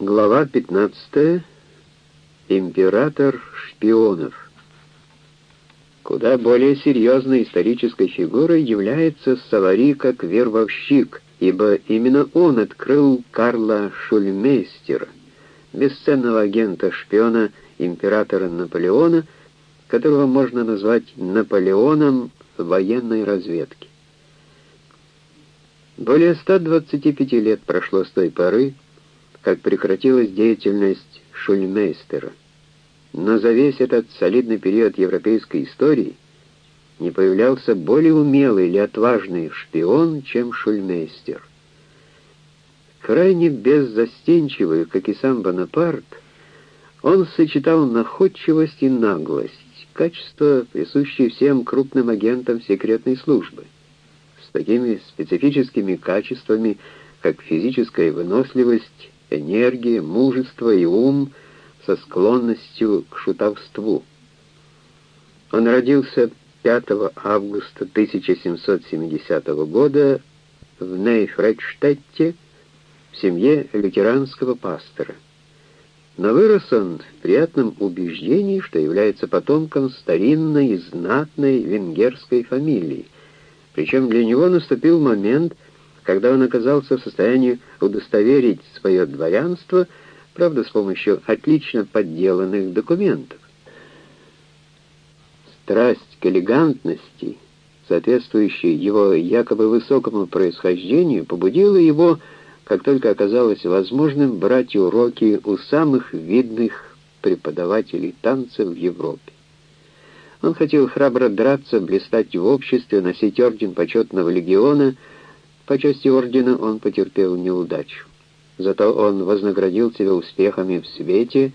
Глава 15. Император шпионов. Куда более серьезной исторической фигурой является Савари как вербовщик, ибо именно он открыл Карла Шульмейстера, бесценного агента-шпиона императора Наполеона, которого можно назвать Наполеоном военной разведки. Более 125 лет прошло с той поры, как прекратилась деятельность Шульмейстера. Но за весь этот солидный период европейской истории не появлялся более умелый или отважный шпион, чем Шульмейстер. Крайне беззастенчивый, как и сам Бонапарт, он сочетал находчивость и наглость, качества, присущие всем крупным агентам секретной службы. С такими специфическими качествами, как физическая выносливость, энергия, мужество и ум со склонностью к шутовству. Он родился 5 августа 1770 года в Нейфредштетте в семье лютеранского пастора. Но вырос он в приятном убеждении, что является потомком старинной и знатной венгерской фамилии. Причем для него наступил момент, когда он оказался в состоянии удостоверить свое дворянство, правда, с помощью отлично подделанных документов. Страсть к элегантности, соответствующая его якобы высокому происхождению, побудила его, как только оказалось возможным, брать уроки у самых видных преподавателей танца в Европе. Он хотел храбро драться, блистать в обществе, носить орден почетного легиона — по части ордена он потерпел неудачу. Зато он вознаградил себя успехами в свете,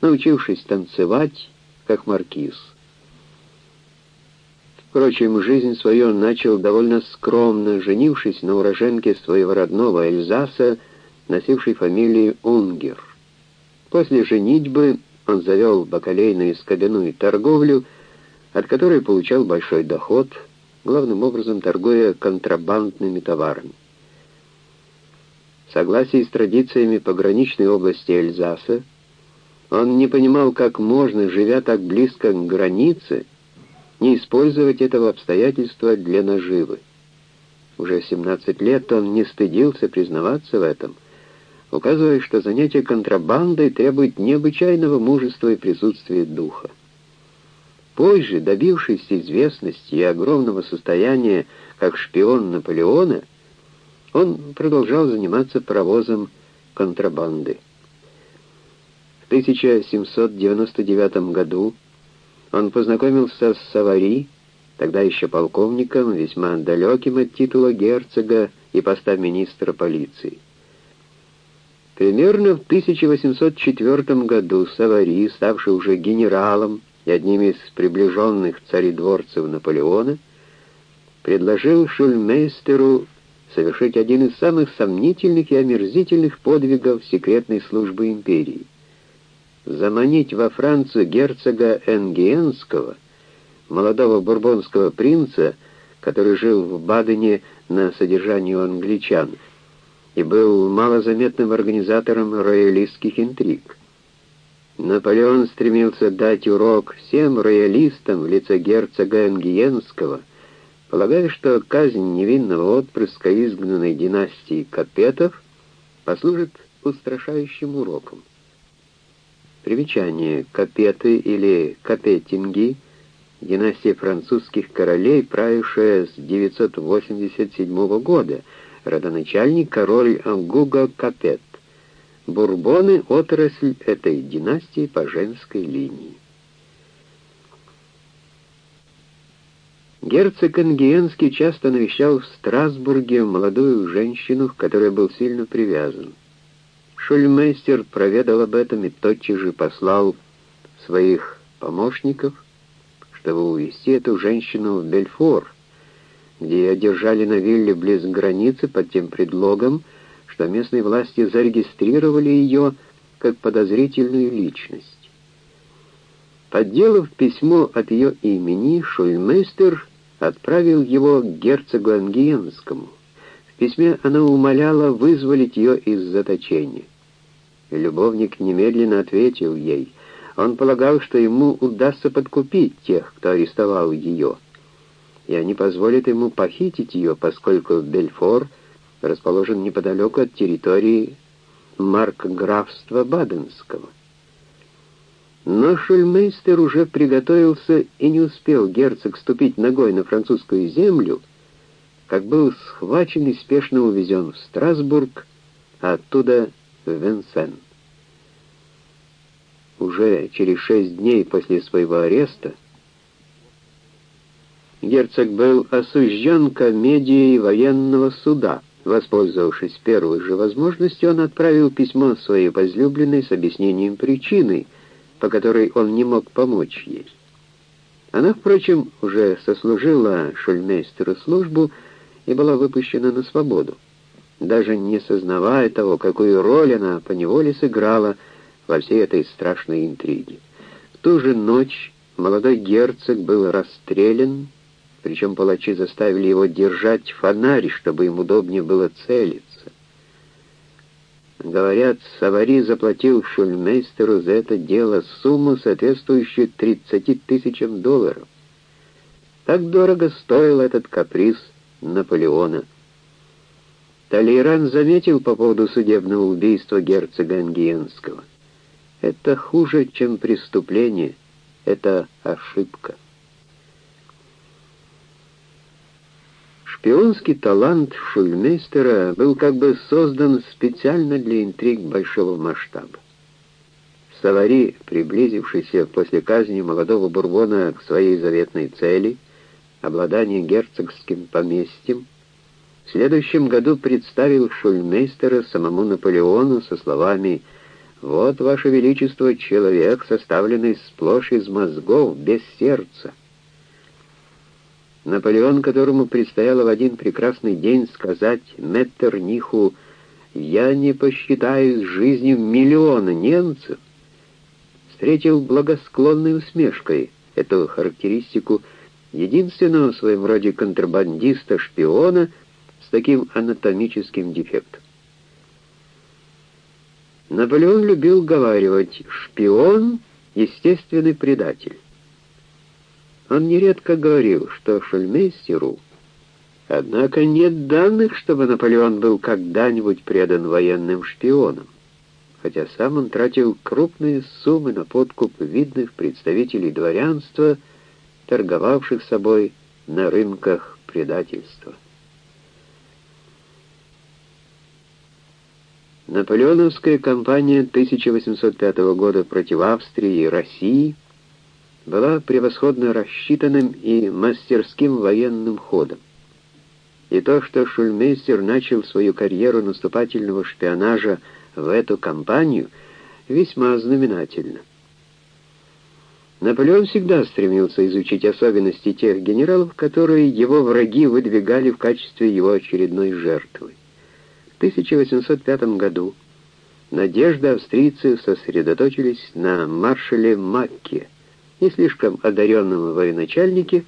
научившись танцевать, как маркиз. Впрочем, жизнь свою он начал довольно скромно, женившись на уроженке своего родного Эльзаса, носившей фамилию Унгер. После женитьбы он завел бакалейную скобяную торговлю, от которой получал большой доход – главным образом торгуя контрабандными товарами. В согласии с традициями пограничной области Эльзаса, он не понимал, как можно, живя так близко к границе, не использовать этого обстоятельства для наживы. Уже 17 лет он не стыдился признаваться в этом, указывая, что занятие контрабандой требует необычайного мужества и присутствия духа. Позже, добившись известности и огромного состояния как шпион Наполеона, он продолжал заниматься провозом контрабанды. В 1799 году он познакомился с Савари, тогда еще полковником, весьма далеким от титула герцога и поста министра полиции. Примерно в 1804 году Савари, ставший уже генералом, одним из приближенных царедворцев Наполеона, предложил Шульмейстеру совершить один из самых сомнительных и омерзительных подвигов секретной службы империи — заманить во Францию герцога Энгиенского, молодого бурбонского принца, который жил в Бадене на содержании у англичан и был малозаметным организатором роялистских интриг. Наполеон стремился дать урок всем роялистам в лице герцога Энгиенского, полагая, что казнь невинного отпрыска изгнанной династии Капетов послужит устрашающим уроком. Примечание. Капеты или Капетинги — династия французских королей, правившая с 987 года, родоначальник король Гуго Капет. Бурбоны — отрасль этой династии по женской линии. Герцог Ангиенский часто навещал в Страсбурге молодую женщину, к которой был сильно привязан. Шульмейстер проведал об этом и тотчас же послал своих помощников, чтобы увезти эту женщину в Бельфор, где ее держали на вилле близ границы под тем предлогом, что местные власти зарегистрировали ее как подозрительную личность. Подделав письмо от ее имени, Шульмейстер отправил его к герцогу Ангиенскому. В письме она умоляла вызволить ее из заточения. Любовник немедленно ответил ей. Он полагал, что ему удастся подкупить тех, кто арестовал ее, и они позволят ему похитить ее, поскольку Бельфор расположен неподалеку от территории маркграфства Баденского. Но Шульмейстер уже приготовился и не успел герцог ступить ногой на французскую землю, как был схвачен и спешно увезен в Страсбург, а оттуда в Венсен. Уже через шесть дней после своего ареста герцог был осужден комедией военного суда. Воспользовавшись первой же возможностью, он отправил письмо своей возлюбленной с объяснением причины, по которой он не мог помочь ей. Она, впрочем, уже сослужила шульмейстеру службу и была выпущена на свободу, даже не сознавая того, какую роль она поневоле сыграла во всей этой страшной интриге. В ту же ночь молодой герцог был расстрелян, причем палачи заставили его держать фонарь, чтобы им удобнее было целиться. Говорят, Савари заплатил шульмейстеру за это дело сумму, соответствующую 30 тысячам долларов. Так дорого стоил этот каприз Наполеона. Талейран заметил по поводу судебного убийства герцога Ангиенского. Это хуже, чем преступление, это ошибка. Шпионский талант Шульмейстера был как бы создан специально для интриг большого масштаба. Савари, приблизившийся после казни молодого Бурбона к своей заветной цели, обладание герцогским поместьем, в следующем году представил Шульмейстера самому Наполеону со словами «Вот, Ваше Величество, человек, составленный сплошь из мозгов, без сердца». Наполеон, которому предстояло в один прекрасный день сказать Меттерниху «Я не посчитаю жизнью миллиона немцев», встретил благосклонной усмешкой эту характеристику единственного в своем роде контрабандиста-шпиона с таким анатомическим дефектом. Наполеон любил говаривать «шпион — естественный предатель». Он нередко говорил, что Шульмейстеру, однако нет данных, чтобы Наполеон был когда-нибудь предан военным шпионам, хотя сам он тратил крупные суммы на подкуп видных представителей дворянства, торговавших собой на рынках предательства. Наполеоновская кампания 1805 года против Австрии и России – была превосходно рассчитанным и мастерским военным ходом. И то, что Шульмейстер начал свою карьеру наступательного шпионажа в эту кампанию, весьма знаменательно. Наполеон всегда стремился изучить особенности тех генералов, которые его враги выдвигали в качестве его очередной жертвы. В 1805 году надежды австрийцев сосредоточились на маршале Макке, не слишком одаренном военачальнике,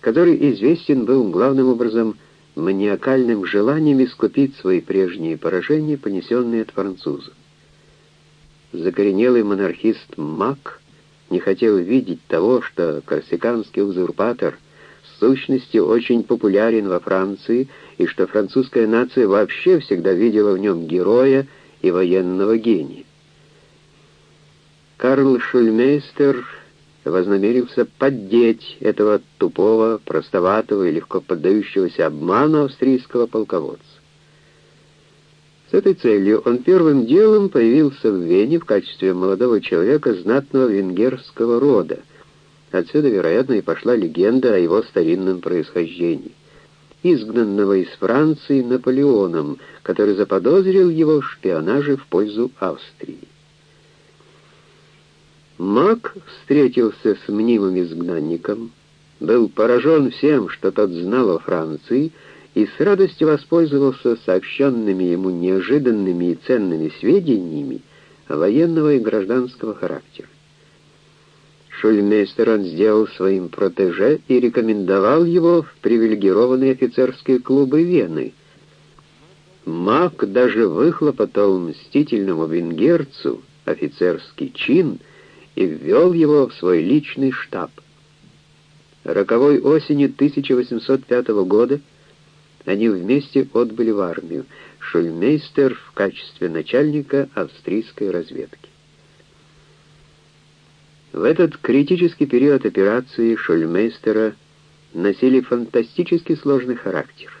который известен был главным образом маниакальным желанием искупить свои прежние поражения, понесенные от французов. Закоренелый монархист Мак не хотел видеть того, что корсиканский узурпатор в сущности очень популярен во Франции, и что французская нация вообще всегда видела в нем героя и военного гения. Карл Шульмейстер вознамерился поддеть этого тупого, простоватого и легко поддающегося обману австрийского полководца. С этой целью он первым делом появился в Вене в качестве молодого человека знатного венгерского рода. Отсюда, вероятно, и пошла легенда о его старинном происхождении. Изгнанного из Франции Наполеоном, который заподозрил его в шпионаже в пользу Австрии. Мак встретился с мнимым изгнанником, был поражен всем, что тот знал о Франции, и с радостью воспользовался сообщенными ему неожиданными и ценными сведениями военного и гражданского характера. Шульмейстер он сделал своим протеже и рекомендовал его в привилегированные офицерские клубы Вены. Мак даже выхлопотал мстительному венгерцу офицерский чин и ввел его в свой личный штаб. Роковой осенью 1805 года они вместе отбыли в армию, Шульмейстер в качестве начальника австрийской разведки. В этот критический период операции Шульмейстера носили фантастически сложный характер.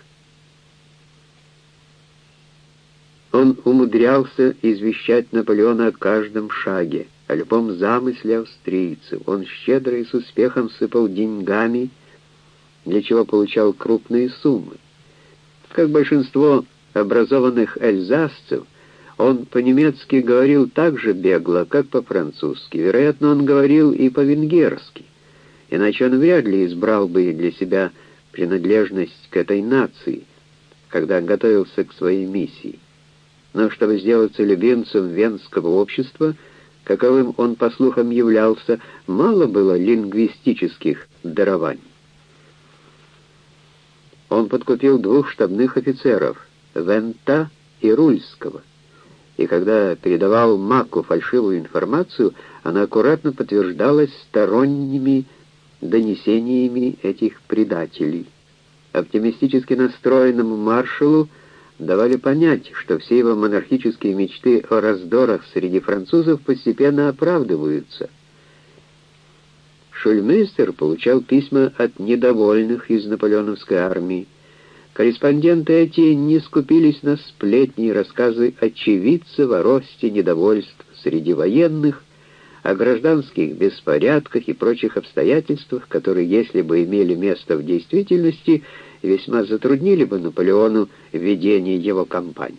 Он умудрялся извещать Наполеона о каждом шаге, о любом замысле австрийцев. Он щедро и с успехом сыпал деньгами, для чего получал крупные суммы. Как большинство образованных эльзасцев, он по-немецки говорил так же бегло, как по-французски. Вероятно, он говорил и по-венгерски, иначе он вряд ли избрал бы для себя принадлежность к этой нации, когда готовился к своей миссии. Но чтобы сделаться любимцем венского общества, каковым он, по слухам, являлся, мало было лингвистических дарований. Он подкупил двух штабных офицеров, Вента и Рульского, и когда передавал Маку фальшивую информацию, она аккуратно подтверждалась сторонними донесениями этих предателей. Оптимистически настроенному маршалу давали понять, что все его монархические мечты о раздорах среди французов постепенно оправдываются. Шульмейстер получал письма от недовольных из наполеоновской армии. Корреспонденты эти не скупились на сплетни и рассказы очевидцев о росте недовольств среди военных, о гражданских беспорядках и прочих обстоятельствах, которые, если бы имели место в действительности, весьма затруднили бы Наполеону ведение его кампании.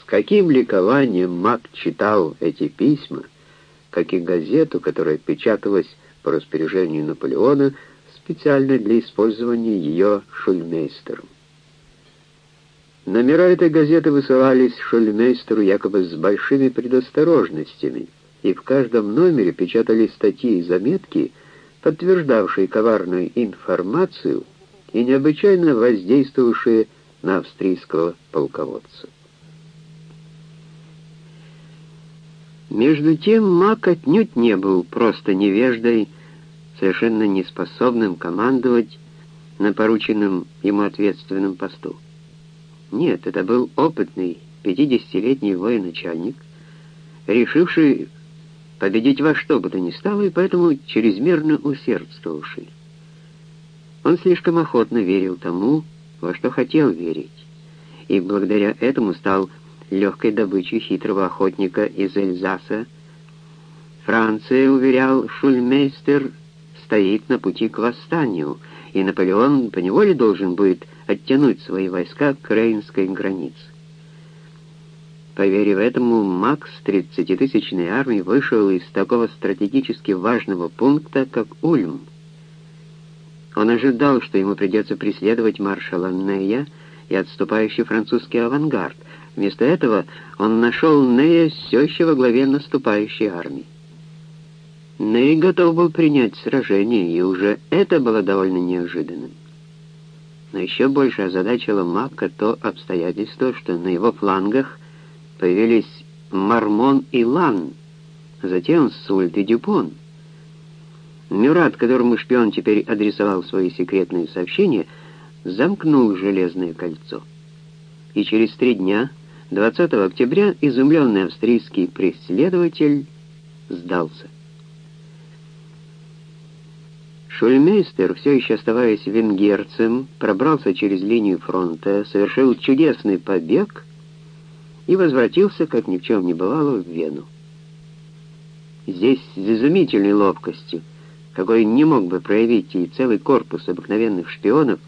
С каким ликованием Мак читал эти письма, как и газету, которая печаталась по распоряжению Наполеона специально для использования ее шульмейстером. Номера этой газеты высылались шульмейстеру якобы с большими предосторожностями, и в каждом номере печатались статьи и заметки, подтверждавшие коварную информацию и необычайно воздействовавшие на австрийского полководца. Между тем Мак отнюдь не был просто невеждой, совершенно неспособным командовать на порученном ему ответственном посту. Нет, это был опытный, 50-летний военачальник, решивший победить во что бы то ни стало, и поэтому чрезмерно усердствовавший. Он слишком охотно верил тому, во что хотел верить, и благодаря этому стал легкой добычей хитрого охотника из Эльзаса. Франция, уверял Шульмейстер, стоит на пути к восстанию, и Наполеон поневоле должен будет оттянуть свои войска к Рейнской границе. Поверив этому, Макс 30-тысячной армии вышел из такого стратегически важного пункта, как Ульм. Он ожидал, что ему придется преследовать маршала Нея и отступающий французский авангард. Вместо этого он нашел Нея все еще во главе наступающей армии. Ней готов был принять сражение, и уже это было довольно неожиданным. Но еще больше озадачило Макка то обстоятельство, что на его флангах появились Мармон и Лан, затем Сульт и Дюпон. Мюрат, которому шпион теперь адресовал свои секретные сообщения, замкнул железное кольцо. И через три дня, 20 октября, изумленный австрийский преследователь сдался. Шульмейстер, все еще оставаясь венгерцем, пробрался через линию фронта, совершил чудесный побег и возвратился, как ни в чем не бывало, в Вену. Здесь с изумительной ловкостью, какой не мог бы проявить и целый корпус обыкновенных шпионов,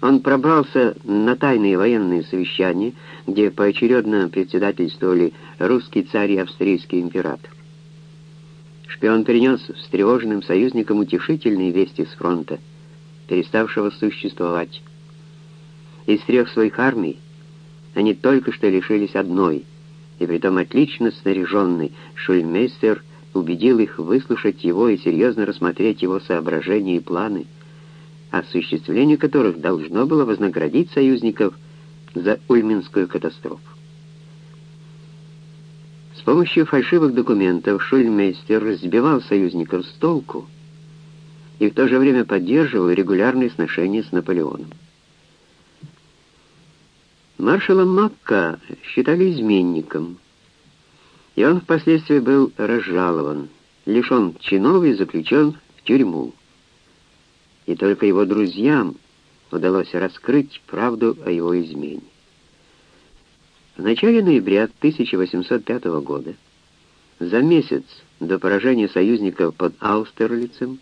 он пробрался на тайные военные совещания, где поочередно председательствовали русский царь и австрийский император. Шпион перенес встревоженным союзникам утешительные вести с фронта, переставшего существовать. Из трех своих армий они только что лишились одной, и притом отлично снаряженный Шульмейстер убедил их выслушать его и серьезно рассмотреть его соображения и планы, осуществление которых должно было вознаградить союзников за Ульминскую катастрофу. С помощью фальшивых документов Шульмейстер сбивал союзников с толку и в то же время поддерживал регулярные сношения с Наполеоном. Маршала Макка считали изменником, и он впоследствии был разжалован, лишен чинов и заключен в тюрьму. И только его друзьям удалось раскрыть правду о его измене. В начале ноября 1805 года, за месяц до поражения союзников под Аустерлицем,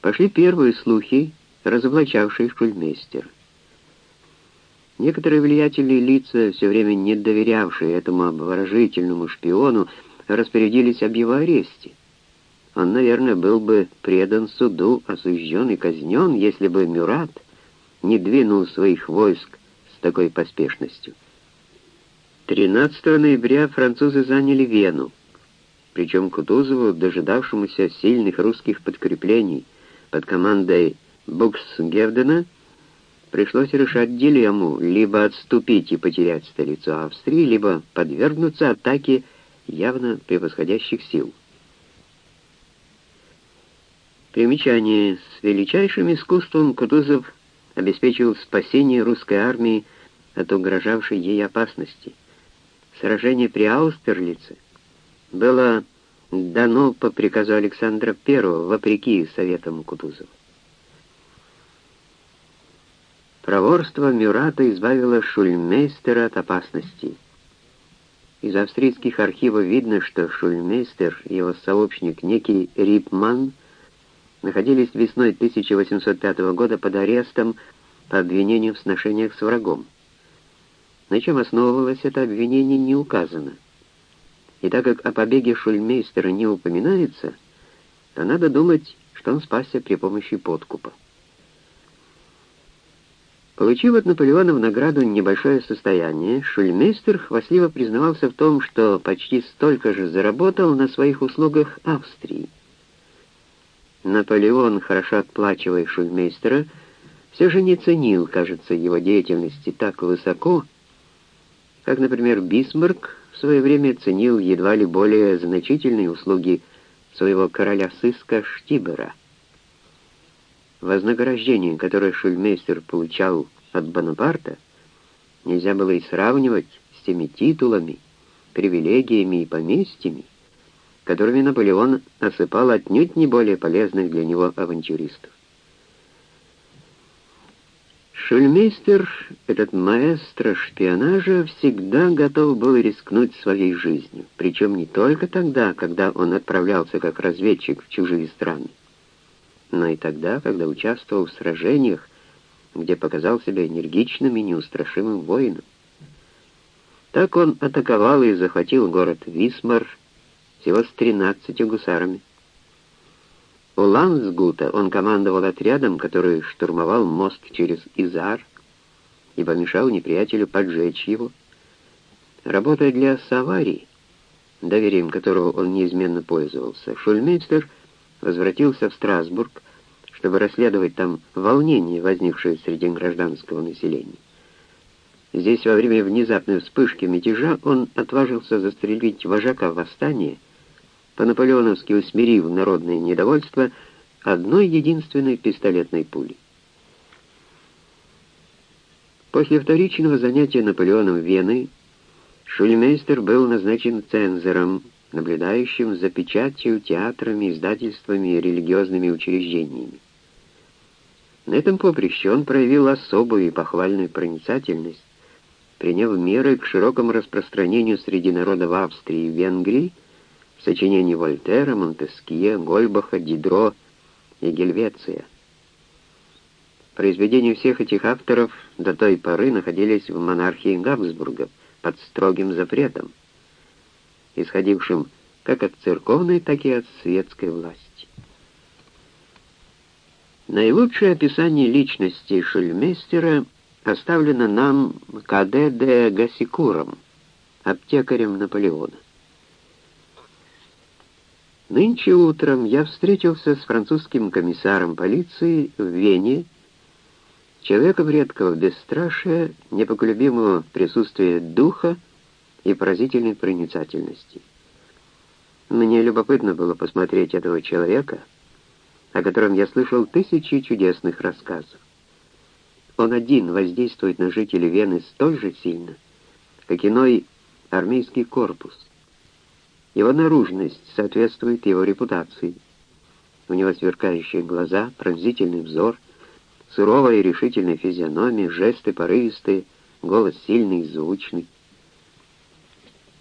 пошли первые слухи, разоблачавшие Шульмейстера. Некоторые влиятельные лица, все время не доверявшие этому обворожительному шпиону, распорядились об его аресте. Он, наверное, был бы предан суду, осужден и казнен, если бы Мюрат не двинул своих войск с такой поспешностью. 13 ноября французы заняли Вену, причем Кутузову, дожидавшемуся сильных русских подкреплений под командой Буксгевдена, пришлось решать дилемму либо отступить и потерять столицу Австрии, либо подвергнуться атаке явно превосходящих сил. Примечание. С величайшим искусством Кутузов обеспечил спасение русской армии от угрожавшей ей опасности – Сражение при Аустерлице было дано по приказу Александра I, вопреки советам Кутузова. Проворство Мюрата избавило Шульмейстера от опасности. Из австрийских архивов видно, что Шульмейстер и его сообщник, некий Рипман, находились весной 1805 года под арестом по обвинению в сношениях с врагом. На чем основывалось это обвинение, не указано. И так как о побеге Шульмейстера не упоминается, то надо думать, что он спасся при помощи подкупа. Получив от Наполеона в награду небольшое состояние, Шульмейстер хвастливо признавался в том, что почти столько же заработал на своих услугах Австрии. Наполеон, хорошо отплачивая Шульмейстера, все же не ценил, кажется, его деятельности так высоко, как, например, Бисмарк в свое время ценил едва ли более значительные услуги своего короля сыска Штибера. Вознаграждение, которое Шульмейстер получал от Бонапарта, нельзя было и сравнивать с теми титулами, привилегиями и поместьями, которыми Наполеон осыпал отнюдь не более полезных для него авантюристов. Шульмейстер, этот маэстро шпионажа, всегда готов был рискнуть своей жизнью, причем не только тогда, когда он отправлялся как разведчик в чужие страны, но и тогда, когда участвовал в сражениях, где показал себя энергичным и неустрашимым воином. Так он атаковал и захватил город Висмар всего с 13 гусарами. У Лансгута он командовал отрядом, который штурмовал мост через Изар и помешал неприятелю поджечь его. Работая для Саварии, доверием которого он неизменно пользовался, Шульмейстер возвратился в Страсбург, чтобы расследовать там волнение, возникшее среди гражданского населения. Здесь во время внезапной вспышки мятежа он отважился застрелить вожака восстания по-наполеоновски усмирив народное недовольство одной единственной пистолетной пулей. После вторичного занятия Наполеоном Вены Шульмейстер был назначен цензором, наблюдающим за печатью, театрами, издательствами и религиозными учреждениями. На этом поприще он проявил особую и похвальную проницательность, приняв меры к широкому распространению среди народов Австрии и Венгрии сочинений Вольтера, Монтескье, Гольбаха, Дидро и Гельвеция. Произведения всех этих авторов до той поры находились в монархии Габсбурга под строгим запретом, исходившим как от церковной, так и от светской власти. Наилучшее описание личности Шульмейстера оставлено нам К.Д. де Гасикуром, аптекарем Наполеона. Нынче утром я встретился с французским комиссаром полиции в Вене человеком редкого бесстрашия, непоколебимого присутствия духа и поразительной проницательности. Мне любопытно было посмотреть этого человека, о котором я слышал тысячи чудесных рассказов. Он один воздействует на жителей Вены столь же сильно, как иной армейский корпус. Его наружность соответствует его репутации. У него сверкающие глаза, пронзительный взор, суровая и решительная физиономия, жесты порывистые, голос сильный и звучный.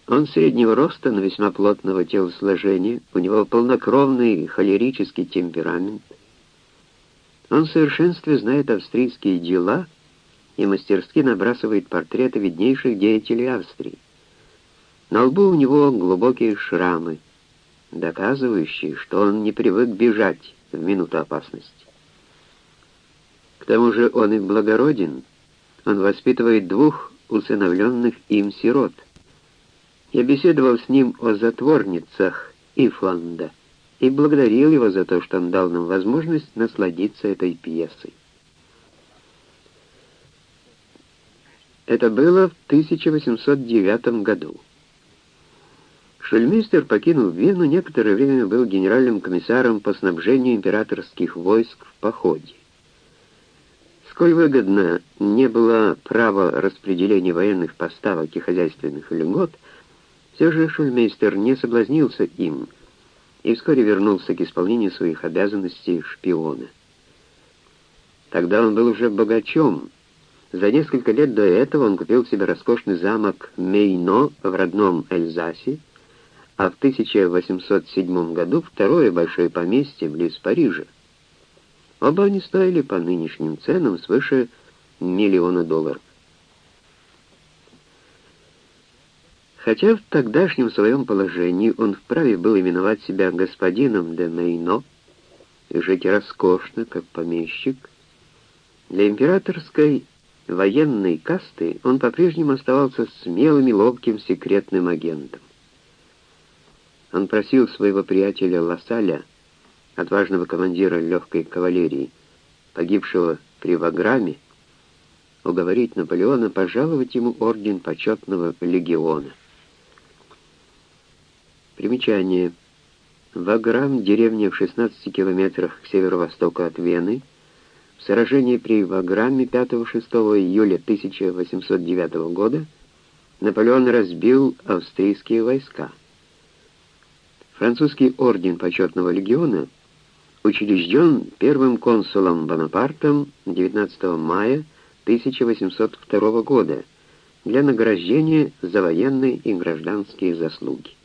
Он среднего роста, но весьма плотного телосложения, у него полнокровный холерический темперамент. Он в совершенстве знает австрийские дела и мастерски набрасывает портреты виднейших деятелей Австрии. На лбу у него глубокие шрамы, доказывающие, что он не привык бежать в минуту опасности. К тому же он и благороден, он воспитывает двух усыновленных им сирот — я беседовал с ним о затворницах Ифланда и благодарил его за то, что он дал нам возможность насладиться этой пьесой. Это было в 1809 году. Шульмейстер, покинув Вену, некоторое время был генеральным комиссаром по снабжению императорских войск в походе. Сколь выгодно не было право распределения военных поставок и хозяйственных льгот, все же шульмейстер не соблазнился им и вскоре вернулся к исполнению своих обязанностей шпиона. Тогда он был уже богачом. За несколько лет до этого он купил себе роскошный замок Мейно в родном Эльзасе, а в 1807 году второе большое поместье близ Парижа. Оба они стоили по нынешним ценам свыше миллиона долларов. Хотя в тогдашнем своем положении он вправе был именовать себя господином де Мейно и жить роскошно, как помещик, для императорской военной касты он по-прежнему оставался смелым и ловким секретным агентом. Он просил своего приятеля Лассаля, отважного командира легкой кавалерии, погибшего при Ваграме, уговорить Наполеона пожаловать ему орден почетного легиона. Примечание. Ваграм — деревня в 16 километрах к северо-востоку от Вены. В сражении при Ваграме 5-6 июля 1809 года Наполеон разбил австрийские войска. Французский орден почетного легиона учрежден первым консулом Бонапартом 19 мая 1802 года для награждения за военные и гражданские заслуги.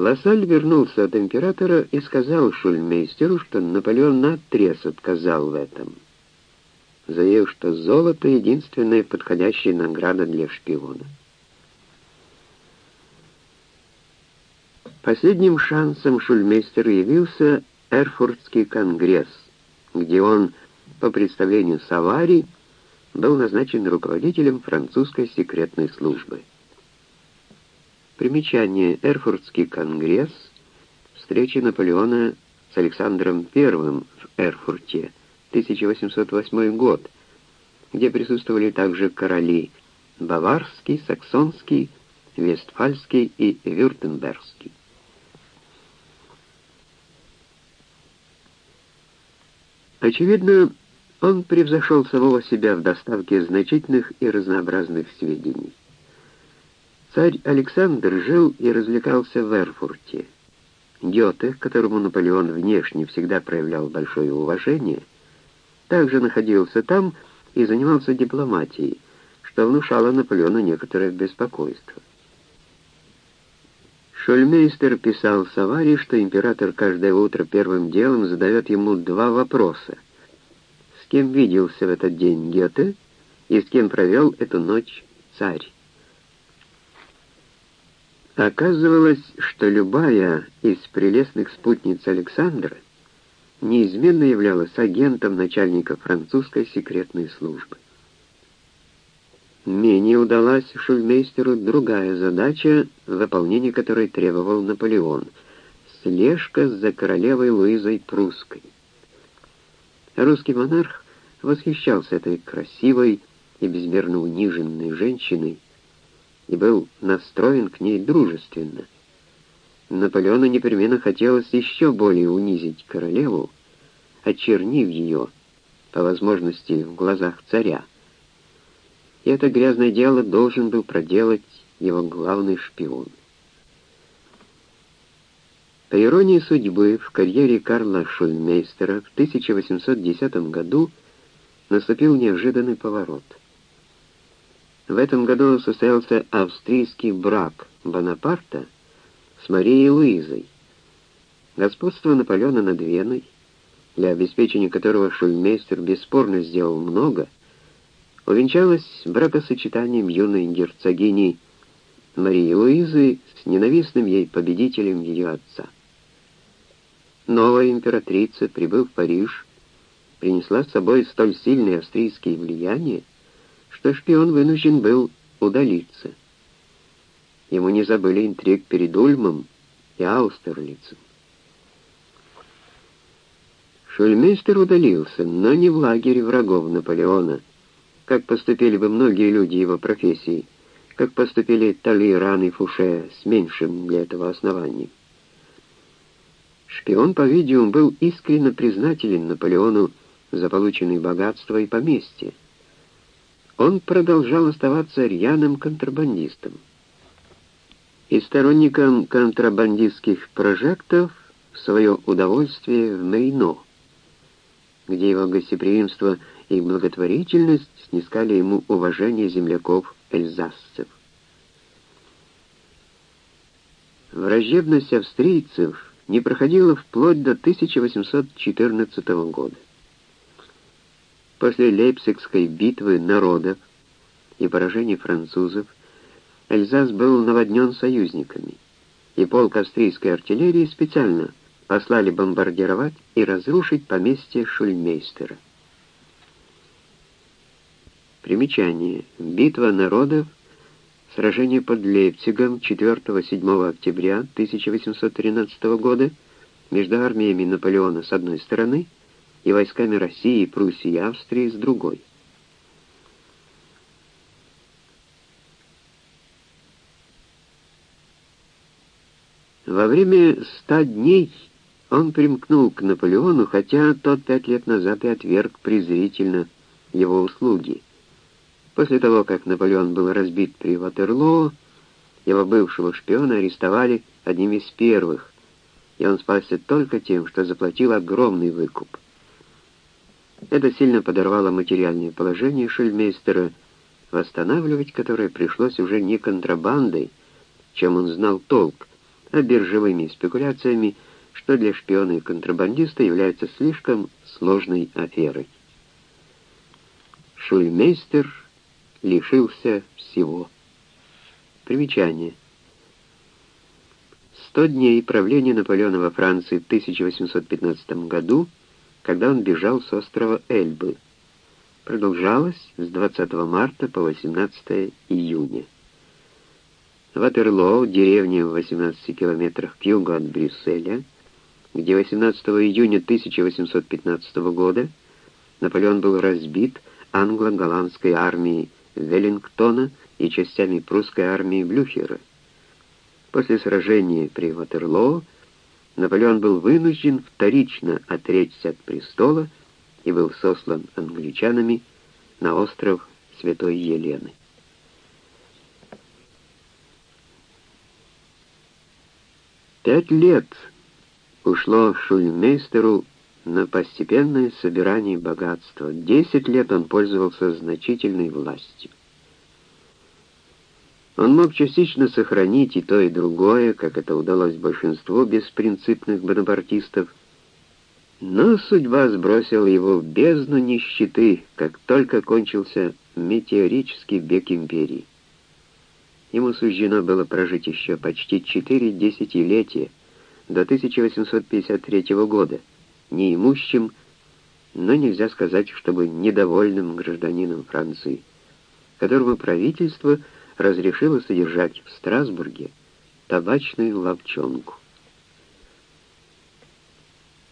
Лассаль вернулся от императора и сказал шульмейстеру, что Наполеон наотрез отказал в этом, заявив, что золото — единственная подходящая награда для шпиона. Последним шансом шульмейстера явился Эрфуртский конгресс, где он, по представлению Савари, был назначен руководителем французской секретной службы. Примечание. Эрфуртский конгресс. Встреча Наполеона с Александром I в Эрфурте, 1808 год, где присутствовали также короли Баварский, Саксонский, Вестфальский и Вюртембергский. Очевидно, он превзошел самого себя в доставке значительных и разнообразных сведений. Царь Александр жил и развлекался в Эрфурте. Гёте, которому Наполеон внешне всегда проявлял большое уважение, также находился там и занимался дипломатией, что внушало Наполеону некоторое беспокойство. Шульмейстер писал Савари, что император каждое утро первым делом задает ему два вопроса. С кем виделся в этот день Гёте и с кем провел эту ночь царь? Оказывалось, что любая из прелестных спутниц Александра неизменно являлась агентом начальника французской секретной службы. Менее удалась шульмейстеру другая задача, выполнение которой требовал Наполеон — слежка за королевой Луизой Прусской. Русский монарх восхищался этой красивой и безмерно униженной женщиной и был настроен к ней дружественно. Наполеону непременно хотелось еще более унизить королеву, очернив ее, по возможности, в глазах царя. И это грязное дело должен был проделать его главный шпион. По иронии судьбы, в карьере Карла Шульмейстера в 1810 году наступил неожиданный поворот. В этом году состоялся австрийский брак Бонапарта с Марией Луизой. Господство Наполеона над Веной, для обеспечения которого Шульмейстер бесспорно сделал много, увенчалось бракосочетанием юной герцогини Марии Луизы с ненавистным ей победителем ее отца. Новая императрица, прибыв в Париж, принесла с собой столь сильные австрийские влияния, что шпион вынужден был удалиться. Ему не забыли интриг перед Ульмом и Аустерлицем. Шульмейстер удалился, но не в лагере врагов Наполеона, как поступили бы многие люди его профессии, как поступили Талиран и Фуше с меньшим для этого основанием. Шпион, по-видимому, был искренне признателен Наполеону за полученные богатства и поместье. Он продолжал оставаться рьяным контрабандистом. И сторонником контрабандистских прожектов в свое удовольствие в Мейно, где его гостеприимство и благотворительность снискали ему уважение земляков-эльзасцев. Враждебность австрийцев не проходила вплоть до 1814 года. После Лейпцигской битвы народов и поражения французов Эльзас был наводнен союзниками, и полк австрийской артиллерии специально послали бомбардировать и разрушить поместье Шульмейстера. Примечание. Битва народов — Сражение под Лейпцигом 4-7 октября 1813 года между армиями Наполеона с одной стороны и войсками России, Пруссии и Австрии с другой. Во время ста дней он примкнул к Наполеону, хотя тот пять лет назад и отверг презрительно его услуги. После того, как Наполеон был разбит при Ватерлоо, его бывшего шпиона арестовали одним из первых, и он спасся только тем, что заплатил огромный выкуп. Это сильно подорвало материальное положение Шульмейстера, восстанавливать которое пришлось уже не контрабандой, чем он знал толк, а биржевыми спекуляциями, что для шпиона и контрабандиста является слишком сложной аферой. Шульмейстер лишился всего. Примечание. Сто дней правления Наполеона во Франции в 1815 году, когда он бежал с острова Эльбы, продолжалось с 20 марта по 18 июня. Ватерлоу, деревня в 18 километрах к югу от Брюсселя, где 18 июня 1815 года Наполеон был разбит англо-голландской армией Веллингтона и частями прусской армии Блюхера. После сражения при Ватерлоо Наполеон был вынужден вторично отречься от престола и был сослан англичанами на остров Святой Елены. Пять лет ушло Шульмейстеру на постепенное собирание богатства. Десять лет он пользовался значительной властью. Он мог частично сохранить и то, и другое, как это удалось большинству беспринципных бонапартистов, но судьба сбросила его в бездну нищеты, как только кончился метеорический бег империи. Ему суждено было прожить еще почти четыре десятилетия, до 1853 года, неимущим, но нельзя сказать, чтобы недовольным гражданином Франции, которому правительство разрешило содержать в Страсбурге табачную ловчонку.